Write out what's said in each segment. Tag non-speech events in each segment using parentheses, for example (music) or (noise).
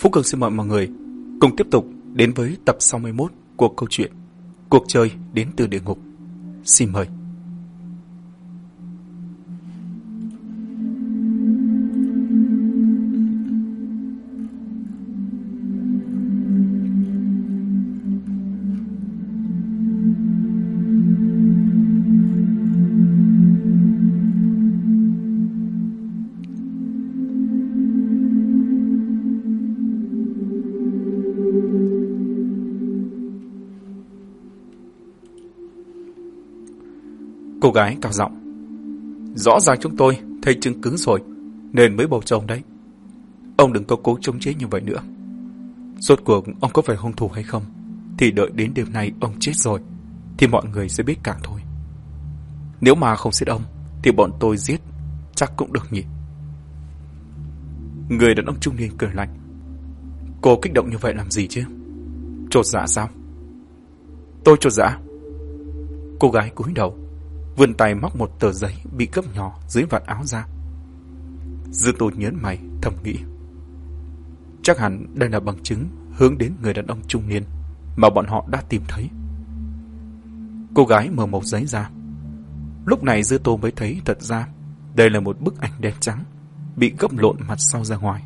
Phú Cường xin mời mọi người cùng tiếp tục đến với tập 61 của câu chuyện Cuộc chơi đến từ địa ngục. Xin mời. Cô gái cao giọng. Rõ ràng chúng tôi thấy chứng cứ rồi, nên mới bầu chồng đấy. Ông đừng có cố chống chế như vậy nữa. Rốt cuộc ông có phải hung thủ hay không, thì đợi đến đêm nay ông chết rồi, thì mọi người sẽ biết cả thôi. Nếu mà không giết ông, thì bọn tôi giết chắc cũng được nhỉ. Người đàn ông trung niên cười lạnh. Cô kích động như vậy làm gì chứ? Trột dạ sao? Tôi trột dạ. Cô gái cúi đầu, vươn tay móc một tờ giấy bị gấp nhỏ dưới vạt áo ra. Dư tô nhớn mày, thầm nghĩ. Chắc hẳn đây là bằng chứng hướng đến người đàn ông trung niên mà bọn họ đã tìm thấy. Cô gái mở một giấy ra. Lúc này Dư Tô mới thấy thật ra đây là một bức ảnh đen trắng bị gấp lộn mặt sau ra ngoài.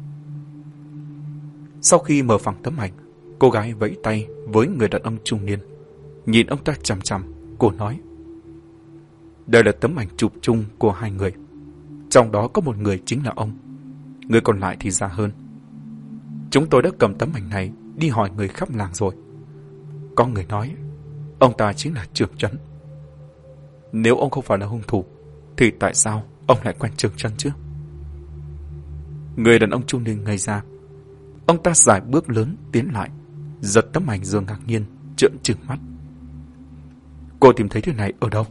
Sau khi mở phẳng tấm ảnh, cô gái vẫy tay với người đàn ông trung niên. Nhìn ông ta chằm chằm, cô nói. Đây là tấm ảnh chụp chung của hai người. Trong đó có một người chính là ông. Người còn lại thì già hơn. Chúng tôi đã cầm tấm ảnh này đi hỏi người khắp làng rồi. Có người nói, ông ta chính là Trường Trấn. Nếu ông không phải là hung thủ, thì tại sao ông lại quen Trường Trấn chứ? Người đàn ông trung niên ngây ra. Ông ta giải bước lớn tiến lại, giật tấm ảnh dương ngạc nhiên, trợn trừng mắt. Cô tìm thấy thứ này ở đâu?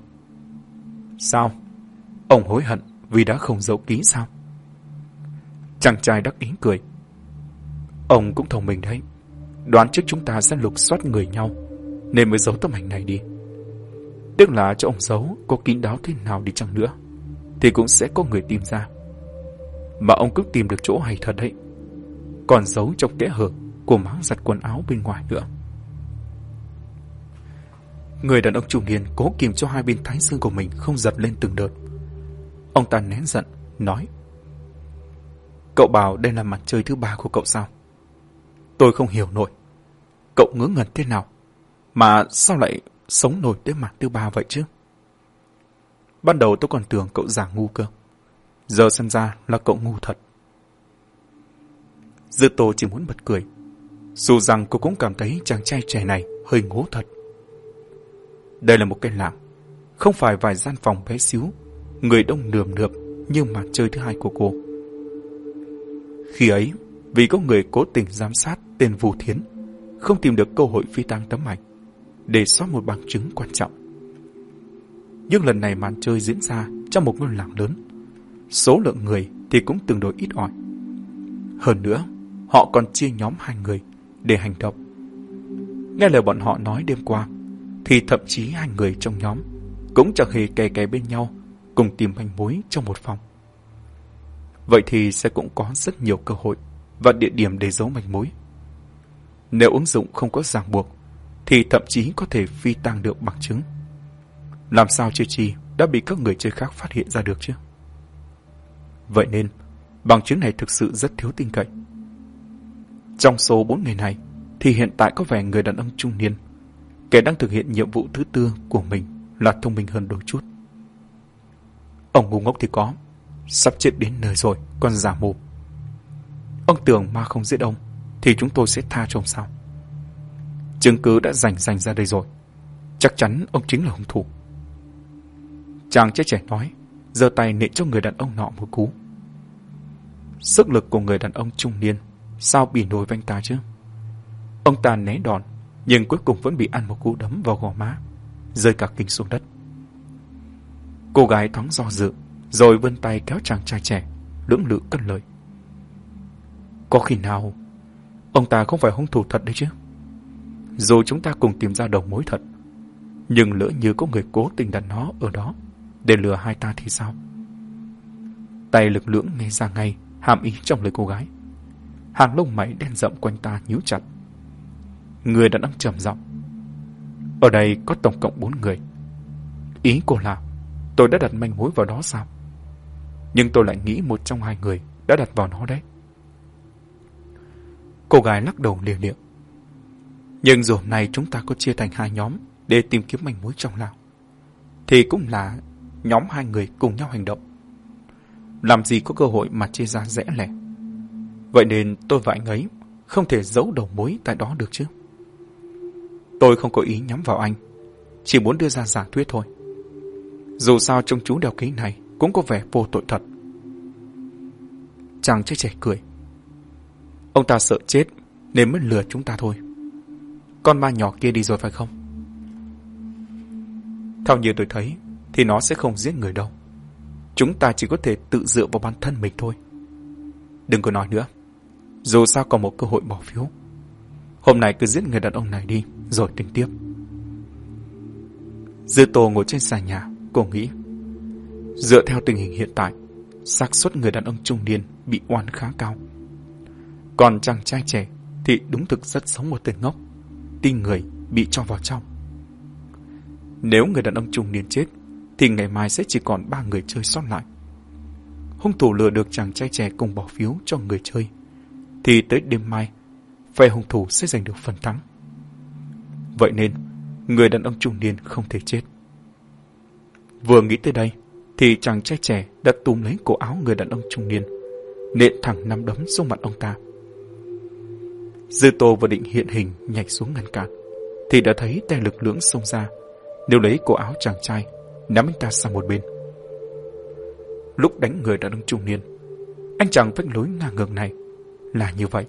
Sao? Ông hối hận vì đã không giấu ký sao? Chàng trai đắc ý cười. Ông cũng thông minh đấy. Đoán trước chúng ta sẽ lục soát người nhau, nên mới giấu tấm ảnh này đi. Tức là cho ông giấu có kín đáo thế nào đi chăng nữa, thì cũng sẽ có người tìm ra. Mà ông cứ tìm được chỗ hay thật đấy. Còn giấu trong kẽ hở của máng giặt quần áo bên ngoài nữa. Người đàn ông trung niên cố kìm cho hai bên thái dương của mình không giật lên từng đợt. Ông ta nén giận, nói. Cậu bảo đây là mặt chơi thứ ba của cậu sao? Tôi không hiểu nổi. Cậu ngớ ngẩn thế nào? Mà sao lại sống nổi đến mặt thứ ba vậy chứ? Ban đầu tôi còn tưởng cậu giả ngu cơ. Giờ xem ra là cậu ngu thật. Dư Tô chỉ muốn bật cười. Dù rằng cô cũng cảm thấy chàng trai trẻ này hơi ngố thật. Đây là một cái làng, không phải vài gian phòng bé xíu, người đông nườm nượp như màn chơi thứ hai của cô. Khi ấy, vì có người cố tình giám sát tên Vũ Thiến, không tìm được cơ hội phi tang tấm ảnh, để xóa một bằng chứng quan trọng. Nhưng lần này màn chơi diễn ra trong một ngôi làng lớn, số lượng người thì cũng tương đối ít ỏi. Hơn nữa, họ còn chia nhóm hai người để hành động. Nghe lời bọn họ nói đêm qua, thì thậm chí hai người trong nhóm cũng chẳng hề kè kè bên nhau cùng tìm manh mối trong một phòng. Vậy thì sẽ cũng có rất nhiều cơ hội và địa điểm để giấu manh mối. Nếu ứng dụng không có ràng buộc, thì thậm chí có thể phi tăng được bằng chứng. Làm sao chơi chi đã bị các người chơi khác phát hiện ra được chứ? Vậy nên, bằng chứng này thực sự rất thiếu tin cậy. Trong số bốn người này, thì hiện tại có vẻ người đàn ông trung niên Kẻ đang thực hiện nhiệm vụ thứ tư của mình là thông minh hơn đôi chút. Ông ngu ngốc thì có, sắp chết đến nơi rồi, còn giả mù. Ông tưởng ma không giết ông, thì chúng tôi sẽ tha cho ông sao? Chứng cứ đã rành rành ra đây rồi. Chắc chắn ông chính là hung thủ. Chàng chết trẻ nói, giơ tay nện cho người đàn ông nọ một cú. Sức lực của người đàn ông trung niên, sao bị nổi vanh ta chứ? Ông ta né đòn, nhưng cuối cùng vẫn bị ăn một cú đấm vào gò má, rơi cả kinh xuống đất. Cô gái thoáng do dự, rồi vươn tay kéo chàng trai trẻ, lưỡng lự cất lời. Có khi nào ông ta không phải hung thủ thật đấy chứ? Dù chúng ta cùng tìm ra đầu mối thật, nhưng lỡ như có người cố tình đặt nó ở đó để lừa hai ta thì sao? Tay lực lưỡng nghe ra ngay, hàm ý trong lời cô gái. hàng lông mày đen rậm quanh ta nhíu chặt. Người đàn ông trầm giọng. Ở đây có tổng cộng bốn người. Ý cô là, tôi đã đặt manh mối vào đó sao? Nhưng tôi lại nghĩ một trong hai người đã đặt vào nó đấy. Cô gái lắc đầu liều liệu. Nhưng dù hôm nay chúng ta có chia thành hai nhóm để tìm kiếm manh mối trong Lào thì cũng là nhóm hai người cùng nhau hành động. Làm gì có cơ hội mà chia ra rẽ lẻ. Vậy nên tôi và anh ấy không thể giấu đầu mối tại đó được chứ. Tôi không có ý nhắm vào anh, chỉ muốn đưa ra giả thuyết thôi. Dù sao trong chú đeo kính này cũng có vẻ vô tội thật. Chàng trai trẻ cười. Ông ta sợ chết nên mới lừa chúng ta thôi. Con ma nhỏ kia đi rồi phải không? Theo như tôi thấy thì nó sẽ không giết người đâu. Chúng ta chỉ có thể tự dựa vào bản thân mình thôi. Đừng có nói nữa. Dù sao còn một cơ hội bỏ phiếu. Hôm nay cứ giết người đàn ông này đi, rồi tính tiếp. Dư Tô ngồi trên xà nhà, cô nghĩ. Dựa theo tình hình hiện tại, xác suất người đàn ông trung niên bị oan khá cao. Còn chàng trai trẻ thì đúng thực rất sống một tên ngốc, tin người bị cho vào trong. Nếu người đàn ông trung niên chết, thì ngày mai sẽ chỉ còn ba người chơi sót lại. Hung thủ lừa được chàng trai trẻ cùng bỏ phiếu cho người chơi, thì tới đêm mai, phe hung thủ sẽ giành được phần thắng. Vậy nên, người đàn ông trung niên không thể chết. Vừa nghĩ tới đây, thì chàng trai trẻ đã túm lấy cổ áo người đàn ông trung niên, nện thẳng nắm đấm xuống mặt ông ta. Dư Tô vừa định hiện hình nhảy xuống ngăn cản, thì đã thấy tay lực lưỡng xông ra, nếu lấy cổ áo chàng trai, nắm anh ta sang một bên. Lúc đánh người đàn ông trung niên, anh chàng vách lối ngang ngược này là như vậy.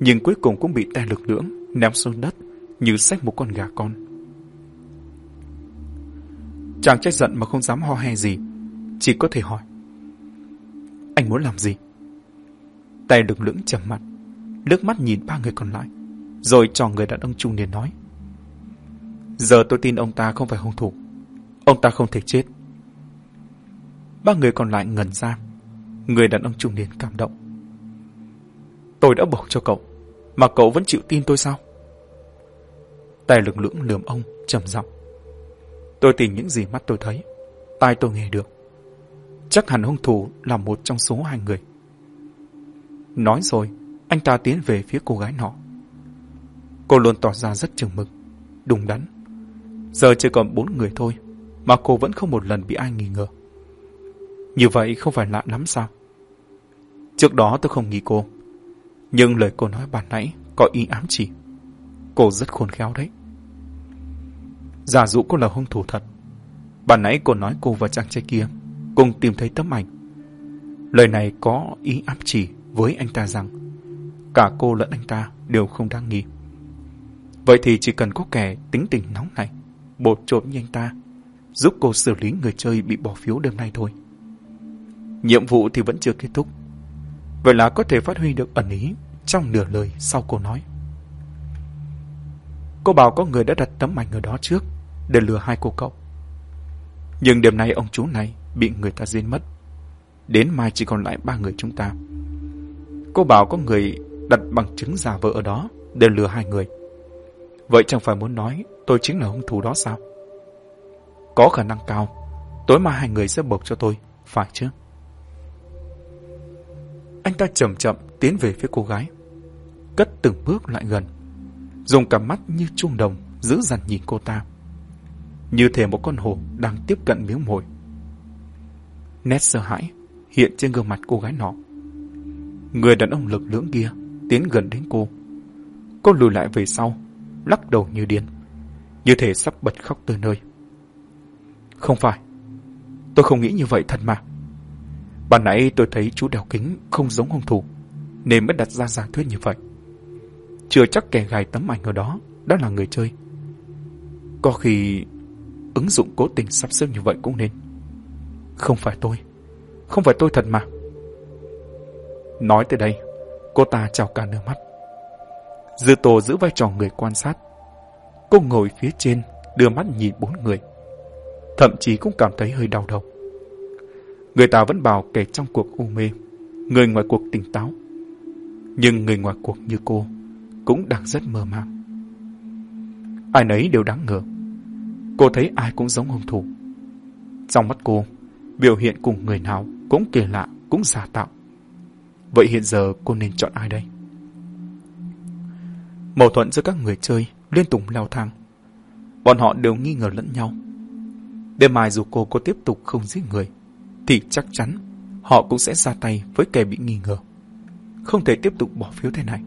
Nhưng cuối cùng cũng bị tay lực lưỡng ném xuống đất như xách một con gà con. Chàng trách giận mà không dám ho he gì, chỉ có thể hỏi. Anh muốn làm gì? Tay lực lưỡng trầm mặt, nước mắt nhìn ba người còn lại, rồi cho người đàn ông trung niên nói. Giờ tôi tin ông ta không phải hung thủ. Ông ta không thể chết. Ba người còn lại ngẩn ra. Người đàn ông trung niên cảm động. Tôi đã bỏ cho cậu, mà cậu vẫn chịu tin tôi sao? Tài lực lưỡng lườm ông, trầm giọng. Tôi tìm những gì mắt tôi thấy, tai tôi nghe được. Chắc hẳn hung thủ là một trong số hai người. Nói rồi, anh ta tiến về phía cô gái nọ. Cô luôn tỏ ra rất chừng mực, đúng đắn. Giờ chỉ còn bốn người thôi, mà cô vẫn không một lần bị ai nghi ngờ. Như vậy không phải lạ lắm sao? Trước đó tôi không nghĩ cô, nhưng lời cô nói bàn nãy có ý ám chỉ. Cô rất khôn khéo đấy. Giả dụ cô là hung thủ thật. Bàn nãy cô nói cô và chàng trai kia cùng tìm thấy tấm ảnh. Lời này có ý ám chỉ với anh ta rằng cả cô lẫn anh ta đều không đáng nghi. Vậy thì chỉ cần có kẻ tính tình nóng này, bột trộm như anh ta, giúp cô xử lý người chơi bị bỏ phiếu đêm nay thôi. Nhiệm vụ thì vẫn chưa kết thúc. Vậy là có thể phát huy được ẩn ý trong nửa lời sau cô nói. Cô bảo có người đã đặt tấm ảnh ở đó trước để lừa hai cô cậu. Nhưng đêm nay ông chú này bị người ta giết mất. Đến mai chỉ còn lại ba người chúng ta. Cô bảo có người đặt bằng chứng giả vợ ở đó để lừa hai người. Vậy chẳng phải muốn nói tôi chính là hung thủ đó sao? Có khả năng cao, tối mai hai người sẽ bộc cho tôi, phải chứ? Anh ta chậm chậm tiến về phía cô gái, cất từng bước lại gần, dùng cả mắt như chuông đồng giữ dằn nhìn cô ta. Như thể một con hổ đang tiếp cận miếng mồi. Nét sợ hãi hiện trên gương mặt cô gái nọ. Người đàn ông lực lưỡng kia tiến gần đến cô. Cô lùi lại về sau, lắc đầu như điên, như thể sắp bật khóc từ nơi. Không phải, tôi không nghĩ như vậy thật mà. Ban nãy tôi thấy chú đeo kính không giống hung thủ, nên mới đặt ra giả thuyết như vậy. Chưa chắc kẻ gài tấm ảnh ở đó đã là người chơi. Có khi ứng dụng cố tình sắp xếp như vậy cũng nên. Không phải tôi, không phải tôi thật mà. Nói tới đây, cô ta trào cả nước mắt. Dư Tô giữ vai trò người quan sát. Cô ngồi phía trên, đưa mắt nhìn bốn người. Thậm chí cũng cảm thấy hơi đau đầu. Người ta vẫn bảo kẻ trong cuộc u mê, người ngoài cuộc tỉnh táo. Nhưng người ngoài cuộc như cô cũng đang rất mơ màng. Ai nấy đều đáng ngờ. Cô thấy ai cũng giống hung thủ. Trong mắt cô, biểu hiện cùng người nào cũng kỳ lạ, cũng giả tạo. Vậy hiện giờ cô nên chọn ai đây? Mâu thuẫn giữa các người chơi liên tục leo thang. Bọn họ đều nghi ngờ lẫn nhau. Đêm mai dù cô có tiếp tục không giết người, thì chắc chắn họ cũng sẽ ra tay với kẻ bị nghi ngờ. Không thể tiếp tục bỏ phiếu thế này.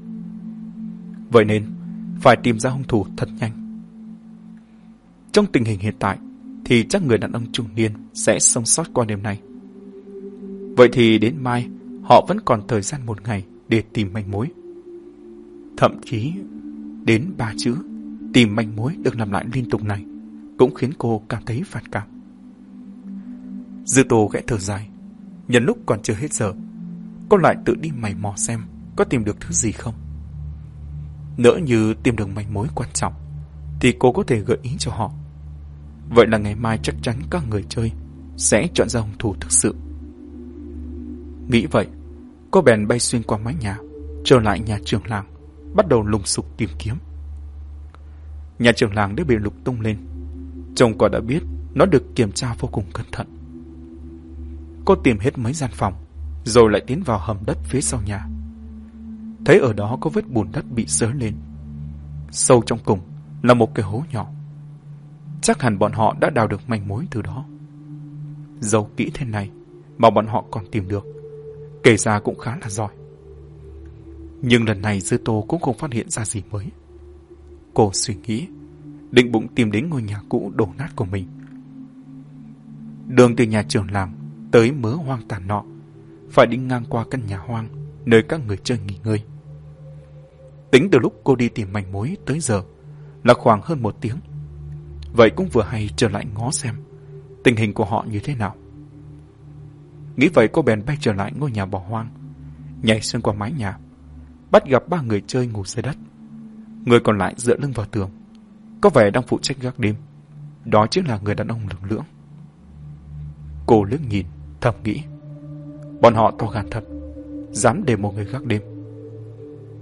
Vậy nên, phải tìm ra hung thủ thật nhanh. Trong tình hình hiện tại, thì chắc người đàn ông trung niên sẽ sống sót qua đêm nay. Vậy thì đến mai, họ vẫn còn thời gian một ngày để tìm manh mối. Thậm chí, đến ba chữ tìm manh mối được làm lại liên tục này cũng khiến cô cảm thấy phản cảm. Dư Tô gãy thở dài, nhân lúc còn chưa hết giờ, cô lại tự đi mày mò xem có tìm được thứ gì không. Nỡ như tìm được manh mối quan trọng, thì cô có thể gợi ý cho họ. Vậy là ngày mai chắc chắn các người chơi sẽ chọn ra hung thủ thực sự. Nghĩ vậy, cô bèn bay xuyên qua mái nhà, trở lại nhà trưởng làng, bắt đầu lùng sục tìm kiếm. Nhà trưởng làng đã bị lục tung lên. Chồng quả đã biết nó được kiểm tra vô cùng cẩn thận. Cô tìm hết mấy gian phòng, rồi lại tiến vào hầm đất phía sau nhà. Thấy ở đó có vết bùn đất bị sớ lên. Sâu trong cùng là một cái hố nhỏ. Chắc hẳn bọn họ đã đào được manh mối từ đó. Dầu kỹ thế này mà bọn họ còn tìm được, kể ra cũng khá là giỏi. Nhưng lần này Dư Tô cũng không phát hiện ra gì mới. Cô suy nghĩ, định bụng tìm đến ngôi nhà cũ đổ nát của mình. Đường từ nhà trường làng tới mớ hoang tàn nọ, phải đi ngang qua căn nhà hoang nơi các người chơi nghỉ ngơi. Tính từ lúc cô đi tìm manh mối tới giờ là khoảng hơn một tiếng. Vậy cũng vừa hay trở lại ngó xem tình hình của họ như thế nào. Nghĩ vậy cô bèn bay trở lại ngôi nhà bỏ hoang, nhảy xuyên qua mái nhà, bắt gặp ba người chơi ngủ dưới đất. Người còn lại dựa lưng vào tường, có vẻ đang phụ trách gác đêm. Đó chính là người đàn ông lửng lưỡng. Cô lướt nhìn, thầm nghĩ. Bọn họ to gan thật, dám để một người gác đêm.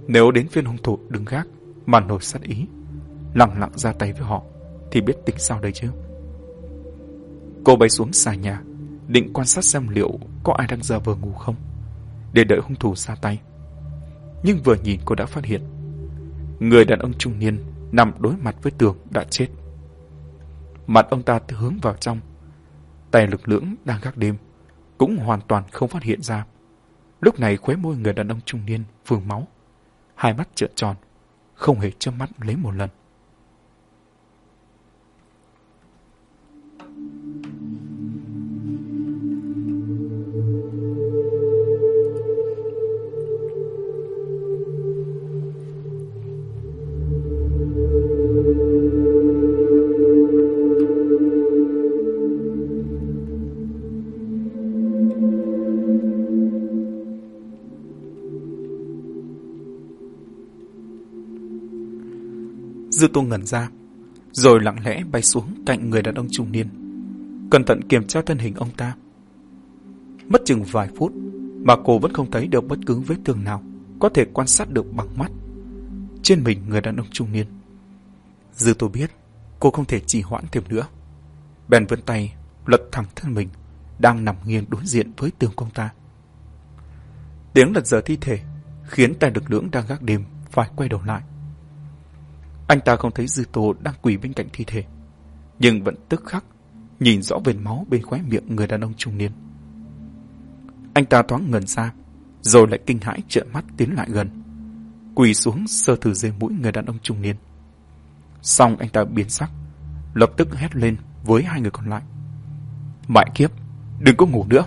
Nếu đến phiên hung thủ đứng gác mà nổi sát ý, lặng lặng ra tay với họ, thì biết tính sao đây chứ. Cô bay xuống xà nhà, định quan sát xem liệu có ai đang giờ vừa ngủ không, để đợi hung thủ ra tay. Nhưng vừa nhìn cô đã phát hiện, người đàn ông trung niên nằm đối mặt với tường đã chết. Mặt ông ta hướng vào trong, tay lực lưỡng đang gác đêm, cũng hoàn toàn không phát hiện ra. Lúc này khóe môi người đàn ông trung niên vương máu, hai mắt trợn tròn, không hề chớp mắt lấy một lần. Dư Tô ngẩn ra, rồi lặng lẽ bay xuống cạnh người đàn ông trung niên, cẩn thận kiểm tra thân hình ông ta. Mất chừng vài phút mà cô vẫn không thấy được bất cứ vết thương nào có thể quan sát được bằng mắt trên mình người đàn ông trung niên. Dư Tô biết cô không thể trì hoãn thêm nữa. Bèn vươn tay lật thẳng thân mình đang nằm nghiêng đối diện với tường công ta. Tiếng lật giờ thi thể khiến tay lực lưỡng đang gác đêm phải quay đầu lại. Anh ta không thấy Dư Tô đang quỳ bên cạnh thi thể, nhưng vẫn tức khắc nhìn rõ vệt máu bên khóe miệng người đàn ông trung niên. Anh ta thoáng ngần ra, rồi lại kinh hãi trợn mắt tiến lại gần, quỳ xuống sơ thử dây mũi người đàn ông trung niên. Xong anh ta biến sắc, lập tức hét lên với hai người còn lại. Mại kiếp, đừng có ngủ nữa,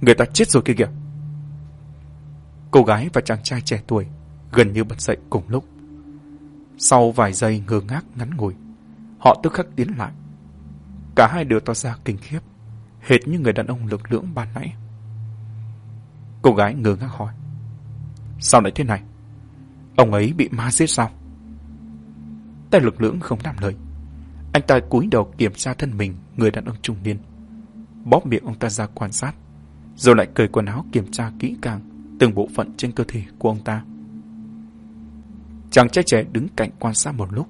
người ta chết rồi kia kìa. Cô gái và chàng trai trẻ tuổi gần như bật dậy cùng lúc. Sau vài giây ngơ ngác ngắn ngủi, họ tức khắc tiến lại. Cả hai đều tỏ ra kinh khiếp, hệt như người đàn ông lực lưỡng ban nãy. Cô gái ngơ ngác hỏi. Sao lại thế này? Ông ấy bị ma giết sao? Tay lực lưỡng không đáp lời. Anh ta cúi đầu kiểm tra thân mình người đàn ông trung niên. Bóp miệng ông ta ra quan sát, rồi lại cởi quần áo kiểm tra kỹ càng từng bộ phận trên cơ thể của ông ta. Chàng trai trẻ đứng cạnh quan sát một lúc,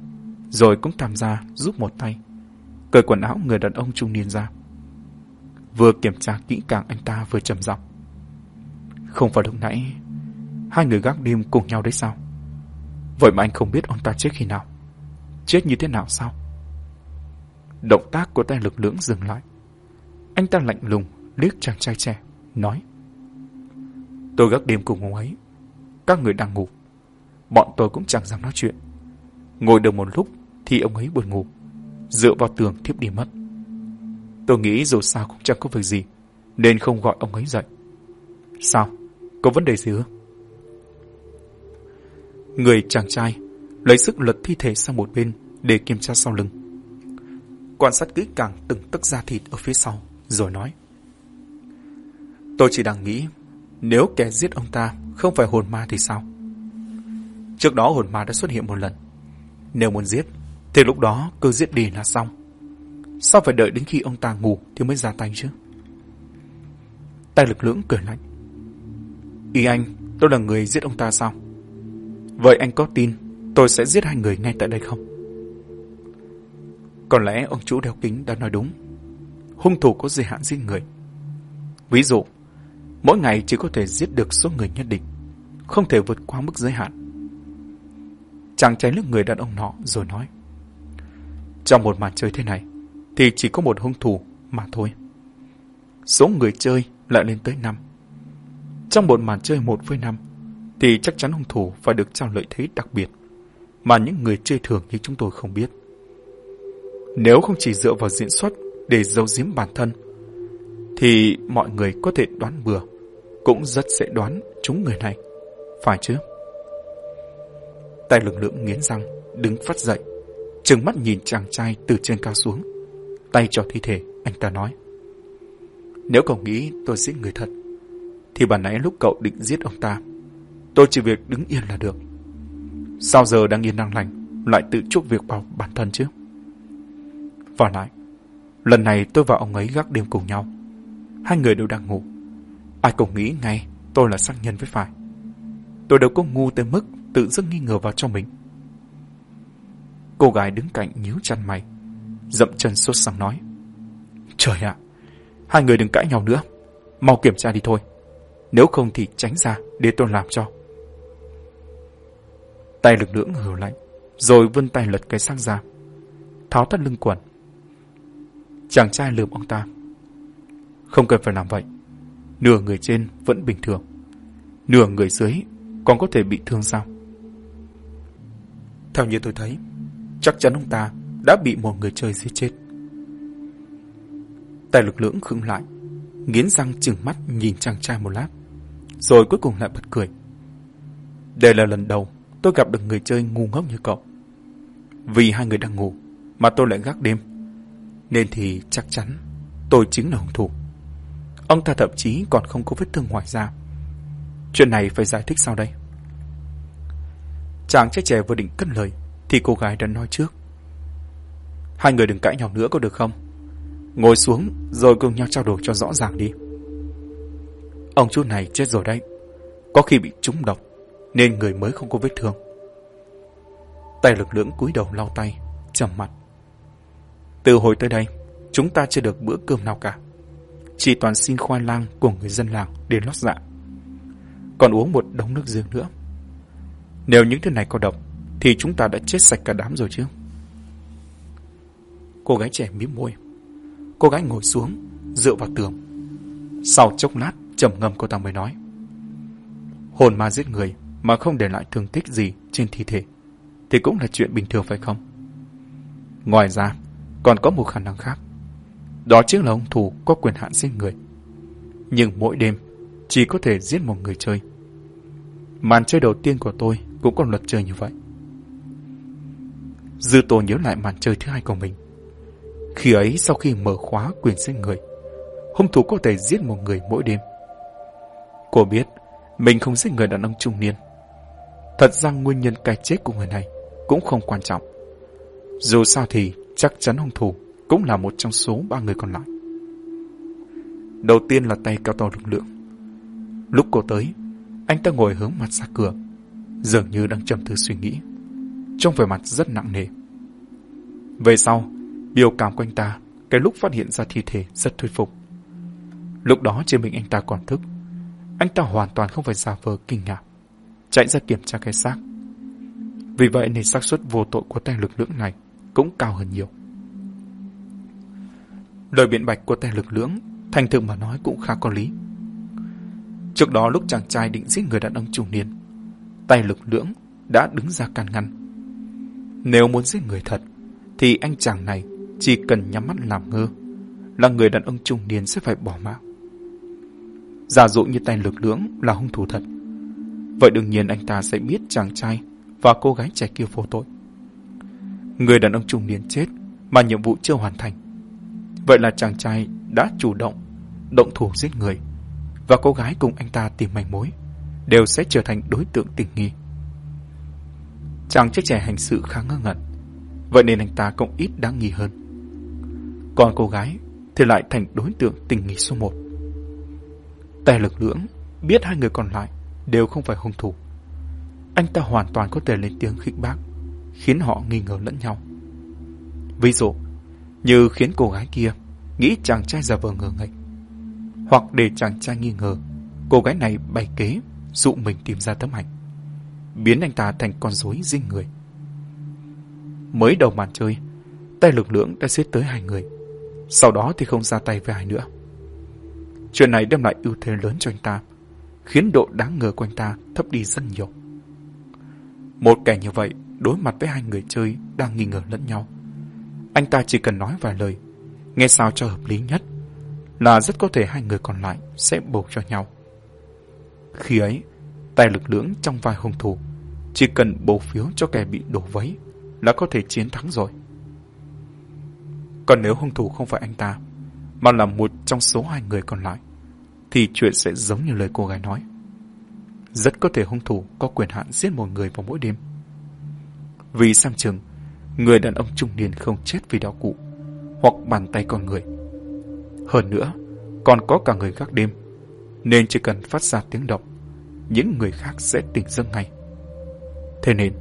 rồi cũng tham gia giúp một tay, cởi quần áo người đàn ông trung niên ra. Vừa kiểm tra kỹ càng anh ta vừa trầm giọng. Không phải lúc nãy, hai người gác đêm cùng nhau đấy sao? Vậy mà anh không biết ông ta chết khi nào? Chết như thế nào sao? Động tác của tay lực lưỡng dừng lại. Anh ta lạnh lùng liếc chàng trai trẻ, nói. Tôi gác đêm cùng ông ấy. Các người đang ngủ. Bọn tôi cũng chẳng dám nói chuyện. Ngồi được một lúc thì ông ấy buồn ngủ. Dựa vào tường thiếp đi mất. Tôi nghĩ dù sao cũng chẳng có việc gì. Nên không gọi ông ấy dậy. Sao? Có vấn đề gì ư? Người chàng trai lấy sức lật thi thể sang một bên để kiểm tra sau lưng. Quan sát kỹ càng từng tấc da thịt ở phía sau, rồi nói. Tôi chỉ đang nghĩ, nếu kẻ giết ông ta không phải hồn ma thì sao? Trước đó hồn ma đã xuất hiện một lần. Nếu muốn giết, thì lúc đó cứ giết đi là xong. Sao phải đợi đến khi ông ta ngủ thì mới ra tay chứ? Tay lực lưỡng cười lạnh. Ý anh, tôi là người giết ông ta sao? Vậy anh có tin tôi sẽ giết hai người ngay tại đây không? Có lẽ ông chủ đeo kính đã nói đúng. Hung thủ có giới hạn giết người. Ví dụ, mỗi ngày chỉ có thể giết được số người nhất định, không thể vượt qua mức giới hạn. Chàng tránh lướt người đàn ông nọ rồi nói. Trong một màn chơi thế này, thì chỉ có một hung thủ mà thôi. Số người chơi lại lên tới 5. Trong một màn chơi 1 với 5, thì chắc chắn hung thủ phải được trao lợi thế đặc biệt, mà những người chơi thường như chúng tôi không biết. Nếu không chỉ dựa vào diễn xuất để giấu giếm bản thân, thì mọi người có thể đoán bừa, cũng rất dễ đoán chúng người này, phải chứ? Tay lực lượng nghiến răng, đứng phát dậy, trừng mắt nhìn chàng trai từ trên cao xuống, tay cho thi thể, anh ta nói. Nếu cậu nghĩ tôi giết người thật, thì bản nãy lúc cậu định giết ông ta, tôi chỉ việc đứng yên là được. Sao giờ đang yên đang lành, lại tự chuốc việc vào bản thân chứ? Và lại, lần này tôi và ông ấy gác đêm cùng nhau. Hai người đều đang ngủ. Ai cũng nghĩ ngay tôi là sát nhân với phải. Tôi đâu có ngu tới mức tự dưng nghi ngờ vào trong mình. Cô gái đứng cạnh nhíu chăn mày, dậm chân sốt sắng nói. Trời ạ, hai người đừng cãi nhau nữa, mau kiểm tra đi thôi. Nếu không thì tránh ra để tôi làm cho. Tay lực lưỡng hừ lạnh, rồi vươn tay lật cái xác ra. Tháo thắt lưng quần. Chàng trai lườm ông ta. Không cần phải làm vậy. Nửa người trên vẫn bình thường. Nửa người dưới còn có thể bị thương sao? Theo như tôi thấy, chắc chắn ông ta đã bị một người chơi giết chết. Tài lực lưỡng khựng lại, nghiến răng chừng mắt nhìn chàng trai một lát, rồi cuối cùng lại bật cười. Đây là lần đầu tôi gặp được người chơi ngu ngốc như cậu. Vì hai người đang ngủ, mà tôi lại gác đêm. Nên thì chắc chắn tôi chính là hung thủ. Ông ta thậm chí còn không có vết thương ngoài da. Chuyện này phải giải thích sau đây? Chàng trai trẻ vừa định cất lời, thì cô gái đã nói trước. Hai người đừng cãi nhau nữa có được không? Ngồi xuống rồi cùng nhau trao đổi cho rõ ràng đi. Ông chú này chết rồi đấy. Có khi bị trúng độc, nên người mới không có vết thương. Tay lực lưỡng cúi đầu lau tay, trầm mặt. Từ hồi tới đây, chúng ta chưa được bữa cơm nào cả. Chỉ toàn xin khoai lang của người dân làng để lót dạ. Còn uống một đống nước riêng nữa. Nếu những thứ này có độc, thì chúng ta đã chết sạch cả đám rồi chứ. Cô gái trẻ mím môi. Cô gái ngồi xuống, dựa vào tường. Sau chốc lát, trầm ngâm cô ta mới nói. Hồn ma giết người mà không để lại thương tích gì trên thi thể, thì cũng là chuyện bình thường phải không? Ngoài ra, còn có một khả năng khác. Đó chính là ông thủ có quyền hạn giết người. Nhưng mỗi đêm, chỉ có thể giết một người chơi. Màn chơi đầu tiên của tôi cũng còn luật chơi như vậy. Dư Tô nhớ lại màn chơi thứ hai của mình. Khi ấy sau khi mở khóa quyền giết người, hung thủ có thể giết một người mỗi đêm. Cô biết mình không giết người đàn ông trung niên. Thật ra nguyên nhân cái chết của người này cũng không quan trọng. Dù sao thì chắc chắn hung thủ cũng là một trong số ba người còn lại. Đầu tiên là tay cao to lực lượng. Lúc cô tới, anh ta ngồi hướng mặt ra cửa, dường như đang trầm tư suy nghĩ. trông vẻ mặt rất nặng nề. Về sau, biểu cảm của anh ta cái lúc phát hiện ra thi thể rất thuyết phục. Lúc đó trên mình anh ta còn thức. Anh ta hoàn toàn không phải giả vờ kinh ngạc. Chạy ra kiểm tra cái xác. Vì vậy nên xác suất vô tội của tay lực lượng này cũng cao hơn nhiều. Lời biện bạch của tay lực lưỡng, thành thực mà nói cũng khá có lý. Trước đó lúc chàng trai định giết người đàn ông trung niên, tay lực lưỡng đã đứng ra can ngăn. Nếu muốn giết người thật, thì anh chàng này chỉ cần nhắm mắt làm ngơ là người đàn ông trung niên sẽ phải bỏ mạng. Giả dụ như tay lực lưỡng là hung thủ thật, vậy đương nhiên anh ta sẽ biết chàng trai và cô gái trẻ kia vô tội. Người đàn ông trung niên chết mà nhiệm vụ chưa hoàn thành. Vậy là chàng trai đã chủ động, động thủ giết người và cô gái cùng anh ta tìm manh mối đều sẽ trở thành đối tượng tình nghi. Chàng trai trẻ hành sự khá ngơ ngẩn, vậy nên anh ta cũng ít đáng nghi hơn. Còn cô gái thì lại thành đối tượng tình nghi số một. tài lực lưỡng biết hai người còn lại đều không phải hung thủ. Anh ta hoàn toàn có thể lên tiếng khích bác, khiến họ nghi ngờ lẫn nhau. Ví dụ, như khiến cô gái kia nghĩ chàng trai giả vờ ngờ nghệch, hoặc để chàng trai nghi ngờ cô gái này bày kế dụ mình tìm ra tấm ảnh, biến anh ta thành con rối riêng người. Mới đầu màn chơi, tay lực lượng đã giết tới hai người, sau đó thì không ra tay với ai nữa. Chuyện này đem lại ưu thế lớn cho anh ta, khiến độ đáng ngờ của anh ta thấp đi rất nhiều. Một kẻ như vậy đối mặt với hai người chơi đang nghi ngờ lẫn nhau. Anh ta chỉ cần nói vài lời, nghe sao cho hợp lý nhất, là rất có thể hai người còn lại sẽ bầu cho nhau. Khi ấy, tài lực lưỡng trong vai hung thủ chỉ cần bầu phiếu cho kẻ bị đổ vấy là có thể chiến thắng rồi. Còn nếu hung thủ không phải anh ta, mà là một trong số hai người còn lại, thì chuyện sẽ giống như lời cô gái nói. Rất có thể hung thủ có quyền hạn giết một người vào mỗi đêm. Vì xem chừng, người đàn ông trung niên không chết vì đạo cụ, hoặc bàn tay con người. Hơn nữa, còn có cả người gác đêm, nên chỉ cần phát ra tiếng động, những người khác sẽ tỉnh giấc ngay. Thế nên,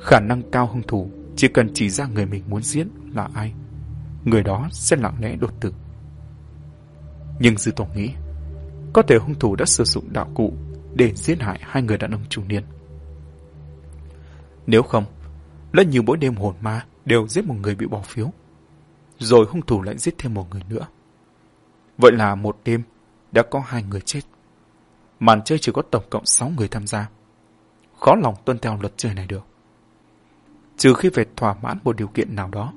khả năng cao hung thủ chỉ cần chỉ ra người mình muốn giết là ai, người đó sẽ lặng lẽ đột tử. Nhưng Dư Tổng nghĩ, có thể hung thủ đã sử dụng đạo cụ để giết hại hai người đàn ông trung niên. Nếu không, lỡ nhiều mỗi đêm hồn ma đều giết một người bị bỏ phiếu, rồi hung thủ lại giết thêm một người nữa. Vậy là một đêm đã có hai người chết. Màn chơi chỉ có tổng cộng 6 người tham gia. Khó lòng tuân theo luật chơi này được. Trừ khi phải thỏa mãn một điều kiện nào đó,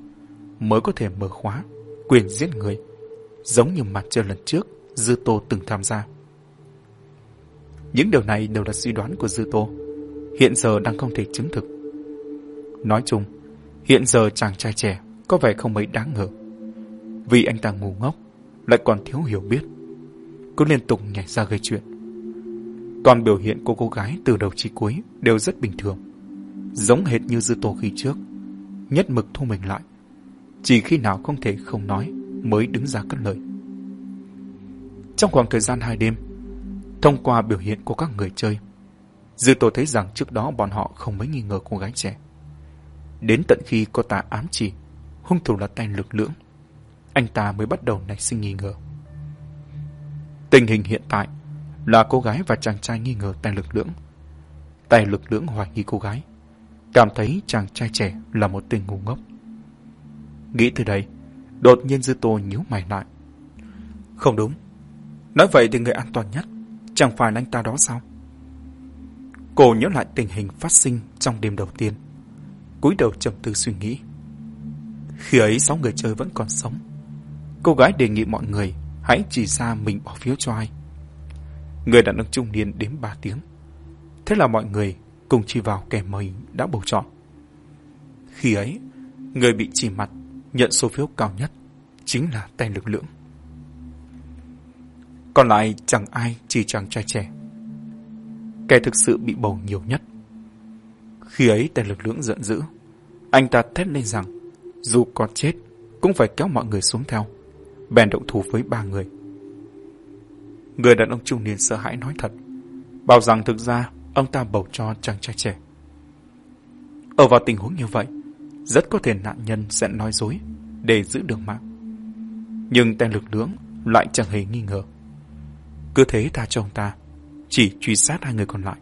mới có thể mở khóa, quyền giết người, giống như màn chơi lần trước Dư Tô từng tham gia. Những điều này đều là suy đoán của Dư Tô, hiện giờ đang không thể chứng thực. Nói chung, hiện giờ chàng trai trẻ có vẻ không mấy đáng ngờ. Vì anh ta ngu ngốc, lại còn thiếu hiểu biết. Cứ liên tục nhảy ra gây chuyện. Còn biểu hiện của cô gái từ đầu chí cuối đều rất bình thường. Giống hệt như Dư Tô khi trước, nhất mực thu mình lại. Chỉ khi nào không thể không nói mới đứng ra cất lời. Trong khoảng thời gian hai đêm, thông qua biểu hiện của các người chơi, Dư Tô thấy rằng trước đó bọn họ không mấy nghi ngờ cô gái trẻ. Đến tận khi cô ta ám chỉ, hung thủ là tay lực lưỡng, anh ta mới bắt đầu nảy sinh nghi ngờ. Tình hình hiện tại là cô gái và chàng trai nghi ngờ tài lực lưỡng. Tài lực lưỡng hoài nghi cô gái, cảm thấy chàng trai trẻ là một tên ngu ngốc. Nghĩ từ đây, đột nhiên Dư Tô nhíu mày lại. Không đúng, nói vậy thì người an toàn nhất, chẳng phải là anh ta đó sao? Cô nhớ lại tình hình phát sinh trong đêm đầu tiên, cúi đầu trầm tư suy nghĩ. Khi ấy sáu người chơi vẫn còn sống, cô gái đề nghị mọi người hãy chỉ ra mình bỏ phiếu cho ai. Người đàn ông trung niên đếm ba tiếng. Thế là mọi người cùng chỉ vào kẻ mình đã bầu chọn. Khi ấy, người bị chỉ mặt nhận số phiếu cao nhất chính là tay lực lượng. Còn lại chẳng ai chỉ chàng trai trẻ. Kẻ thực sự bị bầu nhiều nhất. Khi ấy tay lực lượng giận dữ, anh ta thét lên rằng dù có chết cũng phải kéo mọi người xuống theo. Bèn động thủ với ba người. Người đàn ông trung niên sợ hãi nói thật, bảo rằng thực ra ông ta bầu cho chàng trai trẻ. Ở vào tình huống như vậy, rất có thể nạn nhân sẽ nói dối để giữ được mạng. Nhưng tên lực lưỡng lại chẳng hề nghi ngờ. Cứ thế tha cho ông ta, chỉ truy sát hai người còn lại.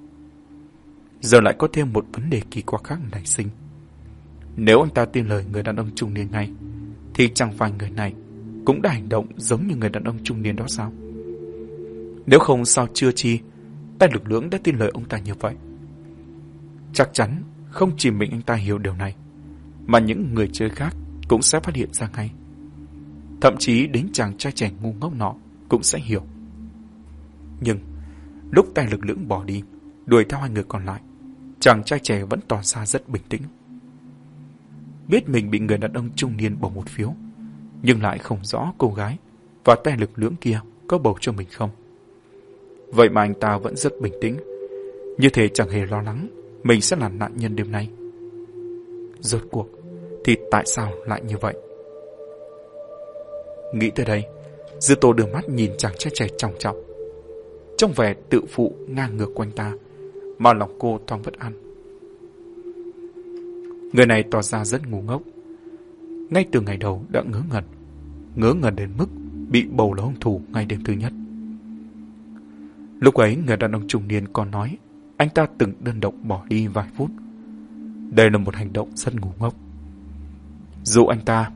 Giờ lại có thêm một vấn đề kỳ quặc khác nảy sinh. Nếu anh ta tin lời người đàn ông trung niên ngay, thì chẳng phải người này cũng đã hành động giống như người đàn ông trung niên đó sao? Nếu không sao chưa chi, tay lực lưỡng đã tin lời ông ta như vậy. Chắc chắn không chỉ mình anh ta hiểu điều này, mà những người chơi khác cũng sẽ phát hiện ra ngay. Thậm chí đến chàng trai trẻ ngu ngốc nọ cũng sẽ hiểu. Nhưng, lúc tay lực lưỡng bỏ đi, đuổi theo hai người còn lại, chàng trai trẻ vẫn tỏ ra rất bình tĩnh. Biết mình bị người đàn ông trung niên bỏ một phiếu, nhưng lại không rõ cô gái và tay lực lưỡng kia có bầu cho mình không. Vậy mà anh ta vẫn rất bình tĩnh, như thế chẳng hề lo lắng mình sẽ là nạn nhân đêm nay. Rốt cuộc, thì tại sao lại như vậy? Nghĩ tới đây, Dư Tô đưa mắt nhìn chàng trai trẻ trọng trọng. Trong vẻ tự phụ ngang ngược quanh ta, mà lòng cô thoáng bất an. Người này tỏ ra rất ngu ngốc. Ngay từ ngày đầu đã ngớ ngẩn, ngớ ngẩn đến mức bị bầu là hung thủ ngay đêm thứ nhất. Lúc ấy người đàn ông trung niên còn nói anh ta từng đơn độc bỏ đi vài phút. Đây là một hành động rất ngu ngốc. Dù anh ta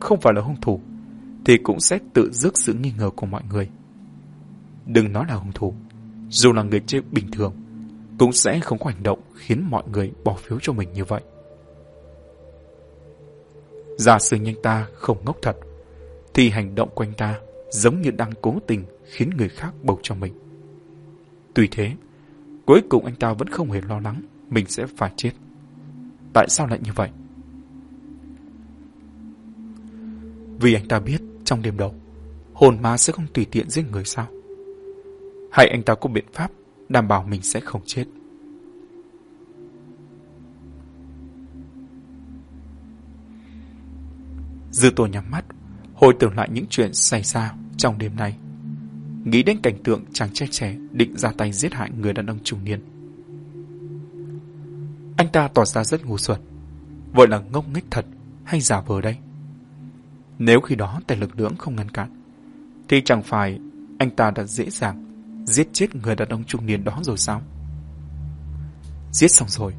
không phải là hung thủ, thì cũng sẽ tự rước sự nghi ngờ của mọi người. Đừng nói là hung thủ, dù là người chơi bình thường, cũng sẽ không có hành động khiến mọi người bỏ phiếu cho mình như vậy. Giả sử anh ta không ngốc thật, thì hành động quanh ta giống như đang cố tình khiến người khác bầu cho mình. Tuy thế, cuối cùng anh ta vẫn không hề lo lắng mình sẽ phải chết. Tại sao lại như vậy? Vì anh ta biết trong đêm đầu, hồn ma sẽ không tùy tiện giết người sao? Hay anh ta có biện pháp đảm bảo mình sẽ không chết? Dư tô nhắm mắt, hồi tưởng lại những chuyện xảy ra trong đêm nay. Nghĩ đến cảnh tượng chàng trai trẻ định ra tay giết hại người đàn ông trung niên. Anh ta tỏ ra rất ngu xuẩn. Vậy là ngốc nghếch thật hay giả vờ đây? Nếu khi đó tài lực lượng không ngăn cản, thì chẳng phải anh ta đã dễ dàng giết chết người đàn ông trung niên đó rồi sao? Giết xong rồi,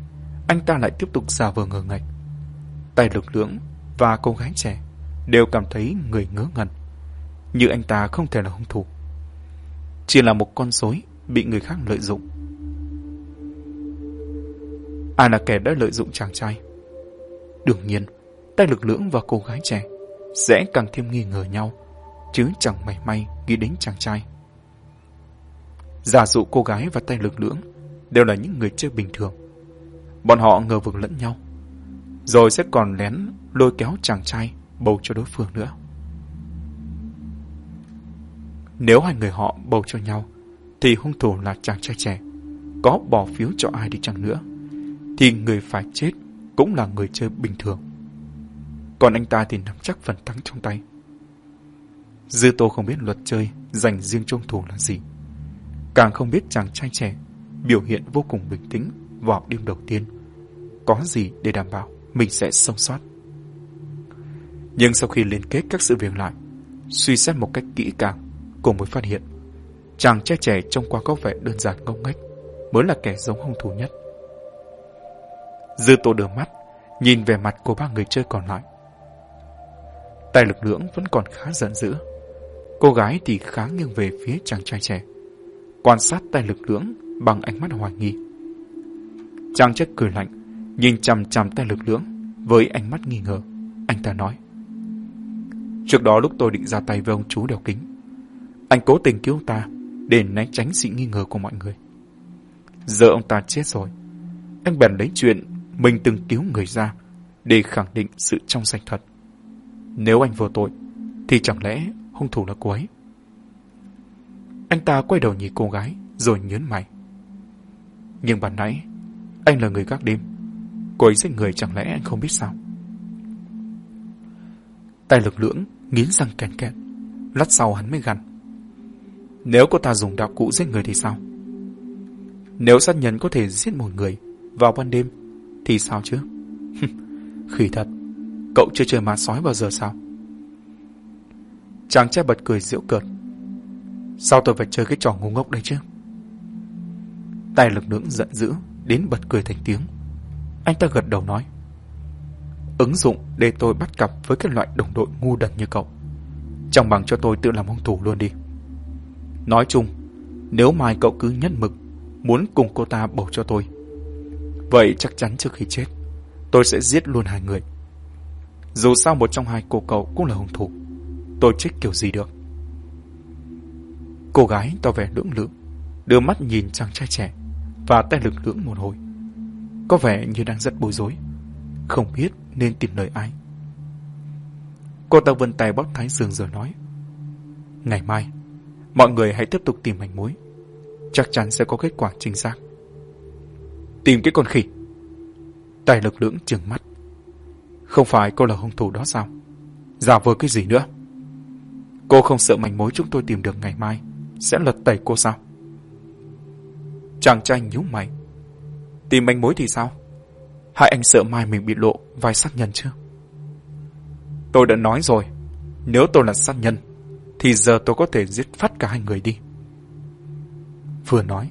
anh ta lại tiếp tục giả vờ ngờ ngạch. tài lực lượng và cô gái trẻ đều cảm thấy người ngớ ngẩn, như anh ta không thể là hung thủ. Chỉ là một con rối bị người khác lợi dụng. Ai là kẻ đã lợi dụng chàng trai? Đương nhiên, tay lực lưỡng và cô gái trẻ sẽ càng thêm nghi ngờ nhau, chứ chẳng mảy may nghĩ đến chàng trai. Giả dụ cô gái và tay lực lưỡng đều là những người chơi bình thường. Bọn họ ngờ vực lẫn nhau, rồi sẽ còn lén lôi kéo chàng trai bầu cho đối phương nữa. Nếu hai người họ bầu cho nhau, thì hung thủ là chàng trai trẻ. Có bỏ phiếu cho ai đi chăng nữa, thì người phải chết cũng là người chơi bình thường. Còn anh ta thì nắm chắc phần thắng trong tay. Dư Tô không biết luật chơi dành riêng cho hung thủ là gì. Càng không biết chàng trai trẻ biểu hiện vô cùng bình tĩnh vào đêm đầu tiên. Có gì để đảm bảo mình sẽ sống sót. Nhưng sau khi liên kết các sự việc lại, suy xét một cách kỹ càng, cô mới phát hiện chàng trai trẻ trông qua có vẻ đơn giản ngông nghếch mới là kẻ giống hung thủ nhất. Dư tô đưa mắt, nhìn về mặt của ba người chơi còn lại. Tài lực lưỡng vẫn còn khá giận dữ. Cô gái thì khá nghiêng về phía chàng trai trẻ. Quan sát tài lực lưỡng bằng ánh mắt hoài nghi. Chàng trai cười lạnh, nhìn chằm chằm ta lực lưỡng với ánh mắt nghi ngờ. Anh ta nói. Trước đó lúc tôi định ra tay với ông chú đeo kính, anh cố tình cứu ta để né tránh sự nghi ngờ của mọi người. Giờ ông ta chết rồi. Anh bèn lấy chuyện mình từng cứu người ra để khẳng định sự trong sạch thật. Nếu anh vô tội, thì chẳng lẽ hung thủ là cô ấy? Anh ta quay đầu nhìn cô gái rồi nhớn mày. Nhưng ban nãy, anh là người gác đêm. Cô ấy giết người chẳng lẽ anh không biết sao? Tay lực lưỡng, nghiến răng kèn kẹt. Lát sau hắn mới gằn. Nếu cô ta dùng đạo cụ giết người thì sao? Nếu sát nhân có thể giết một người vào ban đêm, Thì sao chứ? (laughs) Khỉ thật, cậu chưa chơi ma sói bao giờ sao? Chàng trai bật cười giễu cợt. Sao tôi phải chơi cái trò ngu ngốc đây chứ? Tay lực lưỡng giận dữ, đến bật cười thành tiếng. Anh ta gật đầu nói. Ứng dụng để tôi bắt cặp với cái loại đồng đội ngu đần như cậu. Chẳng bằng cho tôi tự làm hung thủ luôn đi. Nói chung, nếu mai cậu cứ nhất mực, muốn cùng cô ta bầu cho tôi. Vậy chắc chắn trước khi chết, tôi sẽ giết luôn hai người. Dù sao một trong hai cô cậu cũng là hung thủ, tôi chết kiểu gì được. Cô gái tỏ vẻ lưỡng lưỡng đưa mắt nhìn chàng trai trẻ và tay lực lưỡng một hồi. Có vẻ như đang rất bối rối, không biết nên tìm lời ai. Cô ta vươn tay bóp thái dương rồi nói. Ngày mai, mọi người hãy tiếp tục tìm manh mối. Chắc chắn sẽ có kết quả chính xác. Tìm cái con khỉ. Tài lực lưỡng trừng mắt. Không phải cô là hung thủ đó sao? Giả vờ cái gì nữa? Cô không sợ manh mối chúng tôi tìm được ngày mai sẽ lật tẩy cô sao? Chàng trai nhíu mày. Tìm manh mối thì sao? Hai anh sợ mai mình bị lộ vai sát nhân chứ? Tôi đã nói rồi, nếu tôi là sát nhân, thì giờ tôi có thể giết phát cả hai người đi. Vừa nói,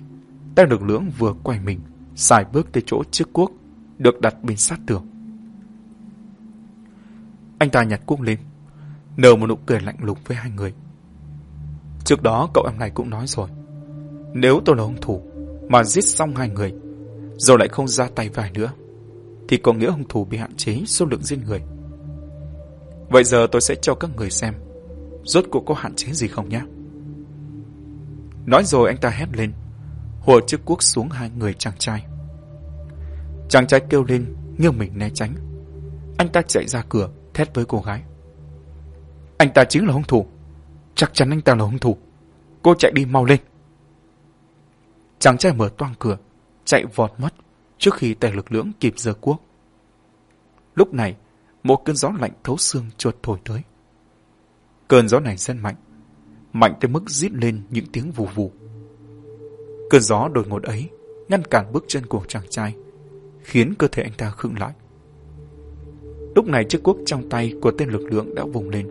tay lực lưỡng vừa quay mình, xài bước tới chỗ chiếc cuốc, được đặt bên sát tường. Anh ta nhặt cuốc lên, nở một nụ cười lạnh lùng với hai người. Trước đó cậu em này cũng nói rồi, nếu tôi là hung thủ mà giết xong hai người, rồi lại không ra tay vài nữa, thì có nghĩa hung thủ bị hạn chế số lượng giết người. Vậy giờ tôi sẽ cho các người xem, rốt cuộc có hạn chế gì không nhé. Nói rồi anh ta hét lên, hùa chiếc cuốc xuống hai người chàng trai. Chàng trai kêu lên, nghiêng mình né tránh. Anh ta chạy ra cửa, thét với cô gái. Anh ta chính là hung thủ. Chắc chắn anh ta là hung thủ. Cô chạy đi mau lên. Chàng trai mở toang cửa, chạy vọt mất trước khi tề lực lưỡng kịp giơ cuốc. Lúc này, một cơn gió lạnh thấu xương chuột thổi tới. Cơn gió này rất mạnh, mạnh tới mức rít lên những tiếng vù vù. Cơn gió đột ngột ấy ngăn cản bước chân của chàng trai, khiến cơ thể anh ta khựng lại. Lúc này chiếc cuốc trong tay của tên lực lượng đã vùng lên,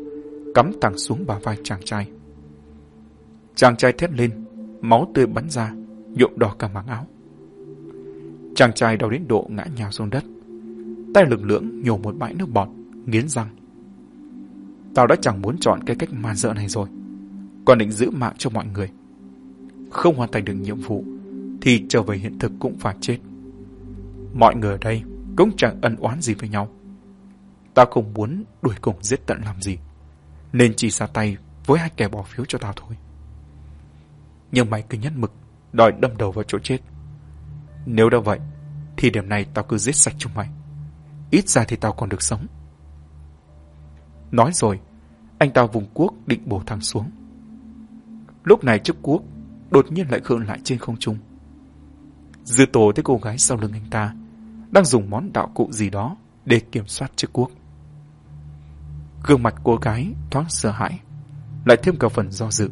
cắm thẳng xuống bả vai chàng trai. Chàng trai thét lên, máu tươi bắn ra, nhuộm đỏ cả mảng áo. Chàng trai đau đến độ ngã nhào xuống đất. Tay lực lưỡng nhổ một bãi nước bọt, nghiến răng. Tao đã chẳng muốn chọn cái cách man dợ này rồi. Còn định giữ mạng cho mọi người. Không hoàn thành được nhiệm vụ, thì trở về hiện thực cũng phải chết. Mọi người ở đây cũng chẳng ân oán gì với nhau. Tao không muốn đuổi cùng giết tận làm gì. Nên chỉ ra tay với hai kẻ bỏ phiếu cho tao thôi. Nhưng mày cứ nhất mực, đòi đâm đầu vào chỗ chết. Nếu đã vậy, thì điểm này tao cứ giết sạch chúng mày. Ít ra thì tao còn được sống. Nói rồi, anh ta vùng cuốc định bổ thẳng xuống. Lúc này chiếc cuốc đột nhiên lại khựng lại trên không trung. Dư tổ thấy cô gái sau lưng anh ta đang dùng món đạo cụ gì đó để kiểm soát chiếc cuốc. Gương mặt cô gái thoáng sợ hãi, lại thêm cả phần do dự.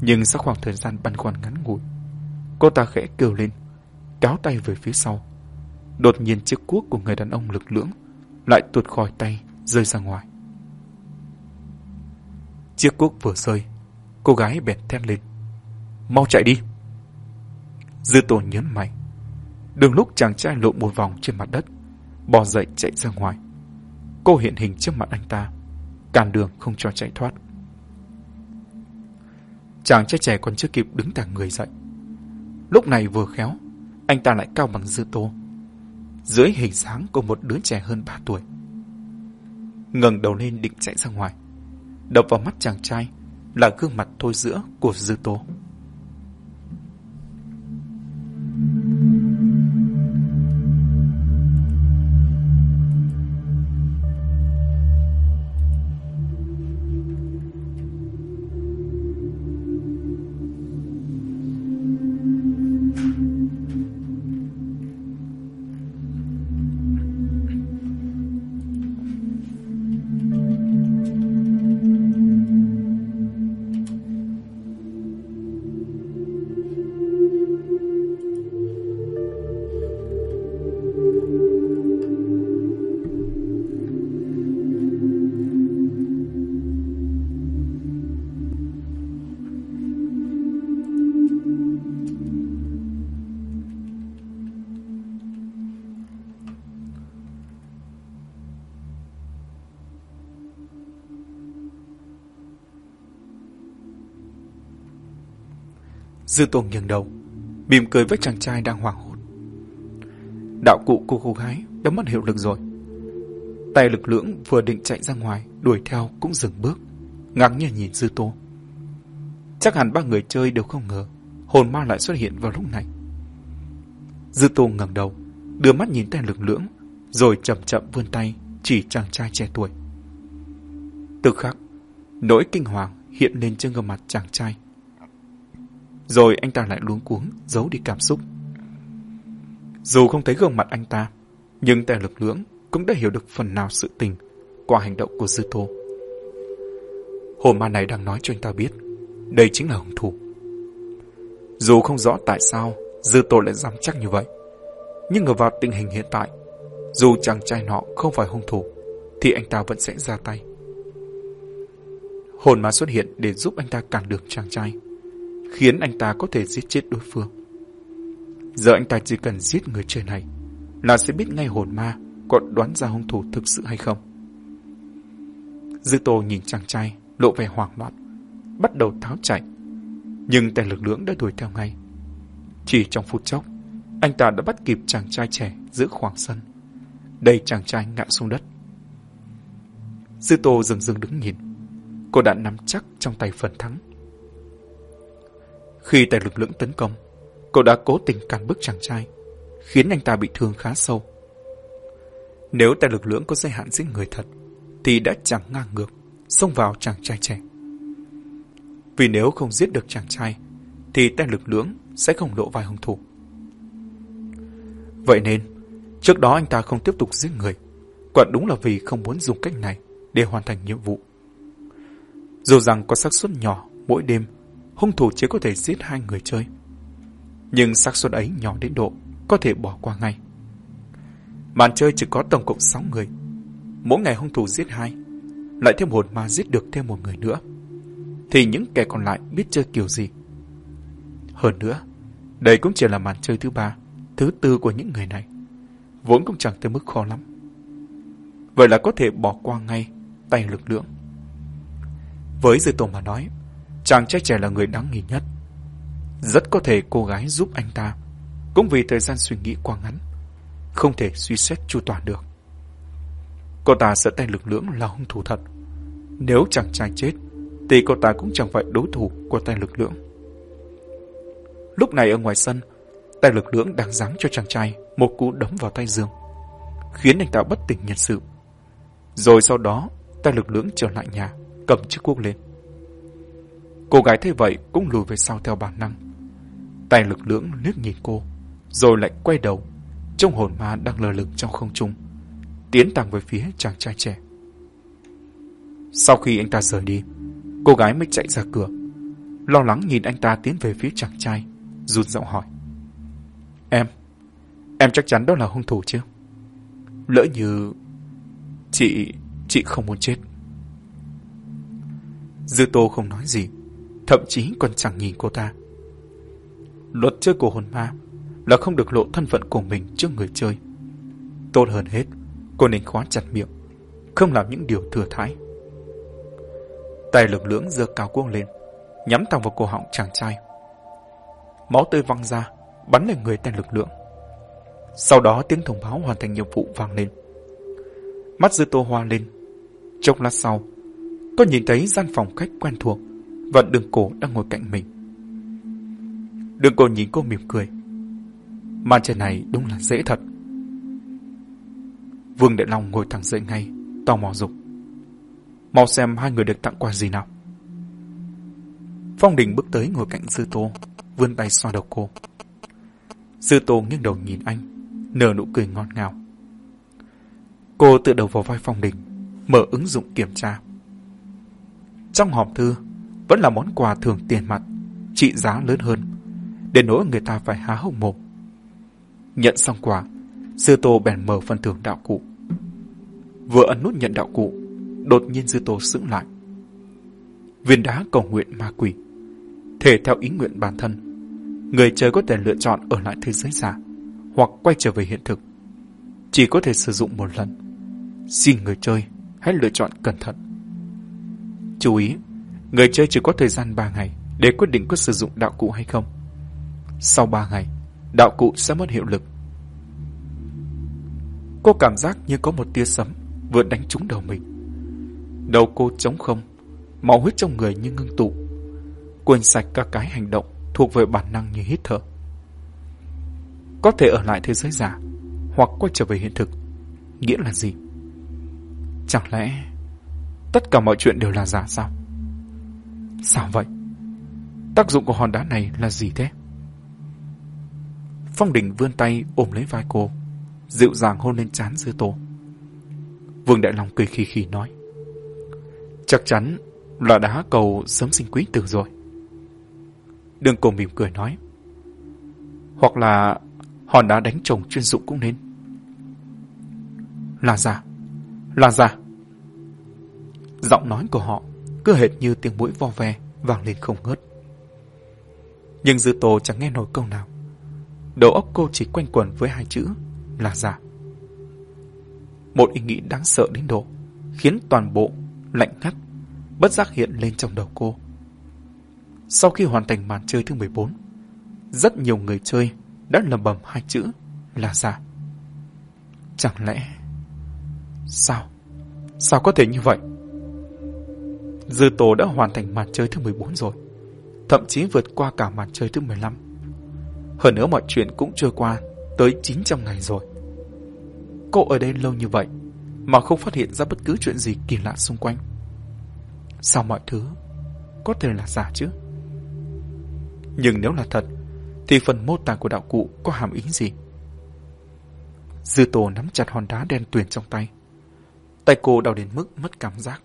Nhưng sau khoảng thời gian băn khoăn ngắn ngủi, cô ta khẽ kêu lên, kéo tay về phía sau. Đột nhiên chiếc cuốc của người đàn ông lực lưỡng lại tuột khỏi tay, rơi ra ngoài. Chiếc cuốc vừa rơi, cô gái bèn thét lên. Mau chạy đi! Dư tồn nhấn mạnh. Đường lúc chàng trai lộn một vòng trên mặt đất, bò dậy chạy ra ngoài. Cô hiện hình trước mặt anh ta, cản đường không cho chạy thoát. Chàng trai trẻ còn chưa kịp đứng thẳng người dậy. Lúc này vừa khéo, anh ta lại cao bằng dư tô. Dưới hình dáng của một đứa trẻ hơn 3 tuổi. ngẩng đầu lên định chạy ra ngoài. Đập vào mắt chàng trai là gương mặt thôi giữa của dư tô. Tô nghiêng đầu, mỉm cười với chàng trai đang hoảng hốt. Đạo cụ của cô gái đã mất hiệu lực rồi. Tay lực lưỡng vừa định chạy ra ngoài, đuổi theo cũng dừng bước, ngạc nhiên nhìn Dư Tô. Chắc hẳn ba người chơi đều không ngờ hồn ma lại xuất hiện vào lúc này. Dư Tô ngẩng đầu, đưa mắt nhìn tay lực lưỡng, rồi chậm chậm vươn tay chỉ chàng trai trẻ tuổi. Tức khắc, nỗi kinh hoàng hiện lên trên gương mặt chàng trai. Rồi anh ta lại luống cuống, giấu đi cảm xúc. Dù không thấy gương mặt anh ta, nhưng tay lực lưỡng cũng đã hiểu được phần nào sự tình qua hành động của Dư Tô. Hồn ma này đang nói cho anh ta biết, đây chính là hung thủ. Dù không rõ tại sao Dư Tô lại dám chắc như vậy, nhưng ở vào tình hình hiện tại, dù chàng trai nọ không phải hung thủ, thì anh ta vẫn sẽ ra tay. Hồn ma xuất hiện để giúp anh ta cản được chàng trai, khiến anh ta có thể giết chết đối phương. Giờ anh ta chỉ cần giết người chơi này là sẽ biết ngay hồn ma có đoán ra hung thủ thực sự hay không. Dư Tô nhìn chàng trai, lộ vẻ hoảng loạn, bắt đầu tháo chạy. Nhưng tên lực lưỡng đã đuổi theo ngay. Chỉ trong phút chốc, anh ta đã bắt kịp chàng trai trẻ giữa khoảng sân. Đầy chàng trai ngã xuống đất. Dư Tô dừng dừng đứng nhìn. Cô đã nắm chắc trong tay phần thắng. Khi tay lực lưỡng tấn công, cậu đã cố tình cản bức chàng trai, khiến anh ta bị thương khá sâu. Nếu tay lực lưỡng có giới hạn giết người thật, thì đã chẳng ngang ngược, xông vào chàng trai trẻ. Vì nếu không giết được chàng trai, thì tay lực lưỡng sẽ không lộ vai hung thủ. Vậy nên, trước đó anh ta không tiếp tục giết người, quả đúng là vì không muốn dùng cách này để hoàn thành nhiệm vụ. Dù rằng có xác suất nhỏ mỗi đêm, hung thủ chỉ có thể giết hai người chơi. Nhưng xác suất ấy nhỏ đến độ có thể bỏ qua ngay. Màn chơi chỉ có tổng cộng 6 người. Mỗi ngày hung thủ giết hai, lại thêm hồn ma giết được thêm một người nữa. Thì những kẻ còn lại biết chơi kiểu gì. Hơn nữa, đây cũng chỉ là màn chơi thứ ba, thứ tư của những người này. Vốn cũng chẳng tới mức khó lắm. Vậy là có thể bỏ qua ngay tay lực lượng. Với Dư tổ mà nói, chàng trai trẻ là người đáng nghi nhất. Rất có thể cô gái giúp anh ta, cũng vì thời gian suy nghĩ quá ngắn không thể suy xét chu toàn được. Cô ta sợ tay lực lưỡng là hung thủ thật. Nếu chàng trai chết, thì cô ta cũng chẳng phải đối thủ của tay lực lưỡng. Lúc này ở ngoài sân, tay lực lưỡng đang giáng cho chàng trai một cú đấm vào tay Dương, khiến anh ta bất tỉnh nhân sự. Rồi sau đó, tay lực lưỡng trở lại nhà, cầm chiếc cuốc lên. Cô gái thấy vậy cũng lùi về sau theo bản năng. Tay lực lưỡng liếc nhìn cô, rồi lại quay đầu trong hồn ma đang lờ lửng trong không trung, tiến thẳng về phía chàng trai trẻ. Sau khi anh ta rời đi, cô gái mới chạy ra cửa, lo lắng nhìn anh ta tiến về phía chàng trai, run giọng hỏi. Em, em chắc chắn đó là hung thủ chứ? Lỡ như... Chị... chị không muốn chết. Dư Tô không nói gì, thậm chí còn chẳng nhìn cô ta. Luật chơi của hồn ma là không được lộ thân phận của mình trước người chơi. Tốt hơn hết, cô nên khóa chặt miệng, không làm những điều thừa thãi. Tay lực lưỡng giơ cao cuông lên, nhắm thẳng vào cổ họng chàng trai. Máu tươi văng ra, bắn lên người tay lực lượng. Sau đó tiếng thông báo hoàn thành nhiệm vụ vang lên. Mắt dư tô hoa lên. Chốc lát sau, tôi nhìn thấy gian phòng khách quen thuộc và đường cổ đang ngồi cạnh mình. Đường cổ nhìn cô mỉm cười. Màn trời này đúng là dễ thật. Vương Đại Long ngồi thẳng dậy ngay, tò mò dục. Mau xem hai người được tặng quà gì nào. Phong Đình bước tới ngồi cạnh Dư Tô, vươn tay xoa đầu cô. Dư Tô nghiêng đầu nhìn anh, nở nụ cười ngọt ngào. Cô tự đầu vào vai Phong Đình, mở ứng dụng kiểm tra. Trong hòm thư, vẫn là món quà thường tiền mặt, trị giá lớn hơn, để nỗi người ta phải há hốc mồm. Nhận xong quà, Sư Tô bèn mở phần thưởng đạo cụ. Vừa ấn nút nhận đạo cụ, đột nhiên Sư Tô sững lại. Viên đá cầu nguyện ma quỷ. Thể theo ý nguyện bản thân, người chơi có thể lựa chọn ở lại thế giới giả hoặc quay trở về hiện thực. Chỉ có thể sử dụng một lần. Xin người chơi hãy lựa chọn cẩn thận. Chú ý, người chơi chỉ có thời gian 3 ngày để quyết định có sử dụng đạo cụ hay không. sau ba ngày, đạo cụ sẽ mất hiệu lực. Cô cảm giác như có một tia sấm vừa đánh trúng đầu mình. Đầu cô trống không, máu huyết trong người như ngưng tụ. Quên sạch các cái hành động thuộc về bản năng như hít thở. Có thể ở lại thế giới giả, hoặc quay trở về hiện thực, nghĩa là gì? Chẳng lẽ tất cả mọi chuyện đều là giả sao? Sao vậy? Tác dụng của hòn đá này là gì thế? Phong Đình vươn tay ôm lấy vai cô, dịu dàng hôn lên trán dư tô. Vương Đại Long cười khì khì nói. Chắc chắn là đá cầu sớm sinh quý tử rồi. Đường cổ mỉm cười nói. Hoặc là hòn đá đánh chồng chuyên dụng cũng nên. Là giả, là giả. Giọng nói của họ cứ hệt như tiếng mũi vo ve vang lên không ngớt. Nhưng dư tô chẳng nghe nổi câu nào. Đầu óc cô chỉ quanh quẩn với hai chữ là giả. Một ý nghĩ đáng sợ đến độ khiến toàn bộ lạnh ngắt bất giác hiện lên trong đầu cô. Sau khi hoàn thành màn chơi thứ 14, rất nhiều người chơi đã lầm bầm hai chữ là giả. Chẳng lẽ... Sao? Sao có thể như vậy? Dư Tô đã hoàn thành màn chơi thứ 14 rồi, thậm chí vượt qua cả màn chơi thứ 15. Hơn nữa mọi chuyện cũng trôi qua tới 900 ngày rồi. Cô ở đây lâu như vậy mà không phát hiện ra bất cứ chuyện gì kỳ lạ xung quanh. Sao mọi thứ có thể là giả chứ? Nhưng nếu là thật, thì phần mô tả của đạo cụ có hàm ý gì? Dư Tô nắm chặt hòn đá đen tuyền trong tay. Tay cô đau đến mức mất cảm giác.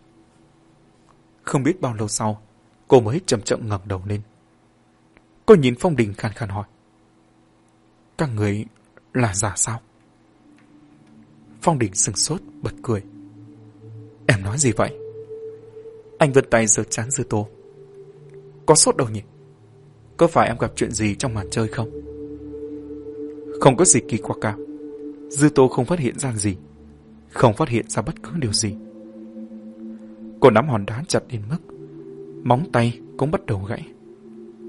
Không biết bao lâu sau, cô mới chậm chậm ngẩng đầu lên. Cô nhìn Phong Đình khàn khàn hỏi. Các người là giả sao? Phong Đình sừng sốt, bật cười. Em nói gì vậy? Anh vươn tay giơ chán dư tô. Có sốt đâu nhỉ? Có phải em gặp chuyện gì trong màn chơi không? Không có gì kỳ quặc cả. Dư tô không phát hiện ra gì. Không phát hiện ra bất cứ điều gì. Cô nắm hòn đá chặt đến mức móng tay cũng bắt đầu gãy.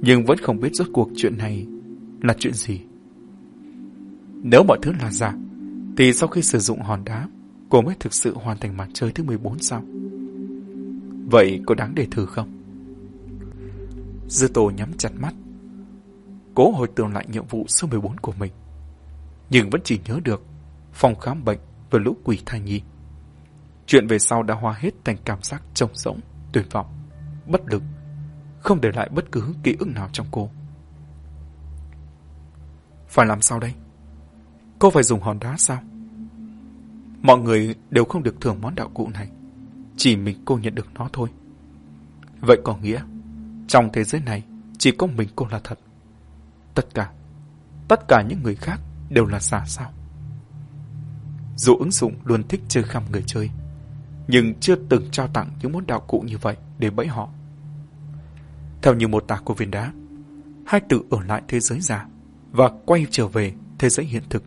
Nhưng vẫn không biết rốt cuộc chuyện này là chuyện gì. Nếu mọi thứ là giả, thì sau khi sử dụng hòn đá, cô mới thực sự hoàn thành màn chơi thứ 14 sao? Vậy có đáng để thử không? Dư tổ nhắm chặt mắt, cố hồi tưởng lại nhiệm vụ số 14 của mình. Nhưng vẫn chỉ nhớ được phòng khám bệnh và lũ quỷ thai nhi. Chuyện về sau đã hóa hết thành cảm giác trống rỗng, tuyệt vọng, bất lực, không để lại bất cứ ký ức nào trong cô. Phải làm sao đây? Cô phải dùng hòn đá sao? Mọi người đều không được thưởng món đạo cụ này. Chỉ mình cô nhận được nó thôi. Vậy có nghĩa, trong thế giới này chỉ có mình cô là thật. Tất cả, tất cả những người khác đều là giả sao? Dù ứng dụng luôn thích chơi khăm người chơi, nhưng chưa từng trao tặng những món đạo cụ như vậy để bẫy họ. Theo như mô tả của viên đá, hai tự ở lại thế giới giả và quay trở về thế giới hiện thực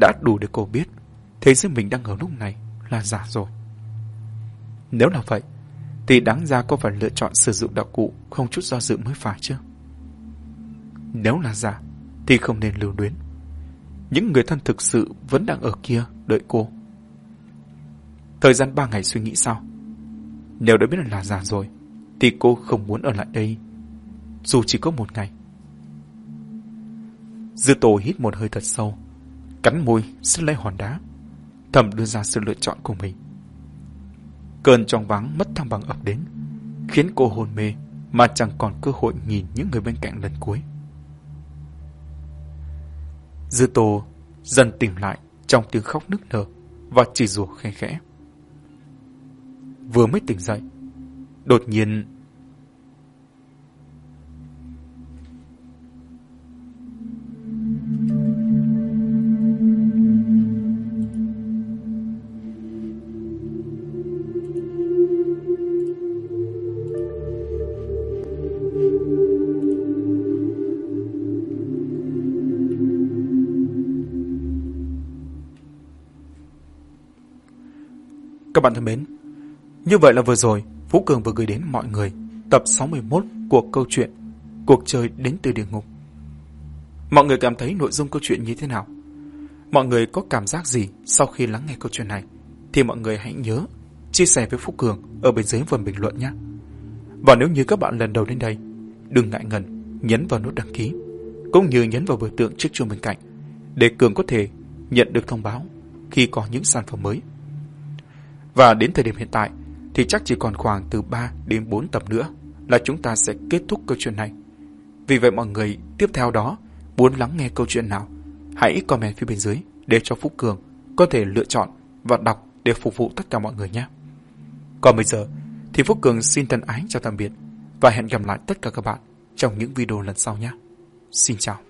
đã đủ để cô biết thế giới mình đang ở lúc này là giả rồi. Nếu là vậy, thì đáng ra cô phải lựa chọn sử dụng đạo cụ không chút do dự mới phải chứ. Nếu là giả, thì không nên lưu luyến. Những người thân thực sự vẫn đang ở kia đợi cô. Thời gian ba ngày suy nghĩ sao? Nếu đã biết là già rồi, thì cô không muốn ở lại đây, dù chỉ có một ngày. Dư tổ hít một hơi thật sâu, cắn môi, xin lấy hòn đá. Thầm đưa ra sự lựa chọn của mình. Cơn trong vắng mất thăng bằng ập đến, khiến cô hôn mê mà chẳng còn cơ hội nhìn những người bên cạnh lần cuối. Dư tổ dần tỉnh lại trong tiếng khóc nức nở và chỉ rủa khe khẽ. Vừa mới tỉnh dậy, đột nhiên Các bạn thân mến, như vậy là vừa rồi Phú Cường vừa gửi đến mọi người tập 61 của câu chuyện Cuộc chơi đến từ địa ngục. Mọi người cảm thấy nội dung câu chuyện như thế nào? Mọi người có cảm giác gì sau khi lắng nghe câu chuyện này? Thì mọi người hãy nhớ chia sẻ với phú Cường ở bên dưới phần bình luận nhé. Và nếu như các bạn lần đầu đến đây, đừng ngại ngần nhấn vào nút đăng ký, cũng như nhấn vào biểu tượng chiếc chuông bên cạnh để Cường có thể nhận được thông báo khi có những sản phẩm mới. Và đến thời điểm hiện tại thì chắc chỉ còn khoảng từ 3 đến 4 tập nữa là chúng ta sẽ kết thúc câu chuyện này. Vì vậy mọi người tiếp theo đó muốn lắng nghe câu chuyện nào, hãy comment phía bên dưới để cho Phúc Cường có thể lựa chọn và đọc để phục vụ tất cả mọi người nhé. Còn bây giờ thì Phúc Cường xin thân ái chào tạm biệt và hẹn gặp lại tất cả các bạn trong những video lần sau nhé. Xin chào.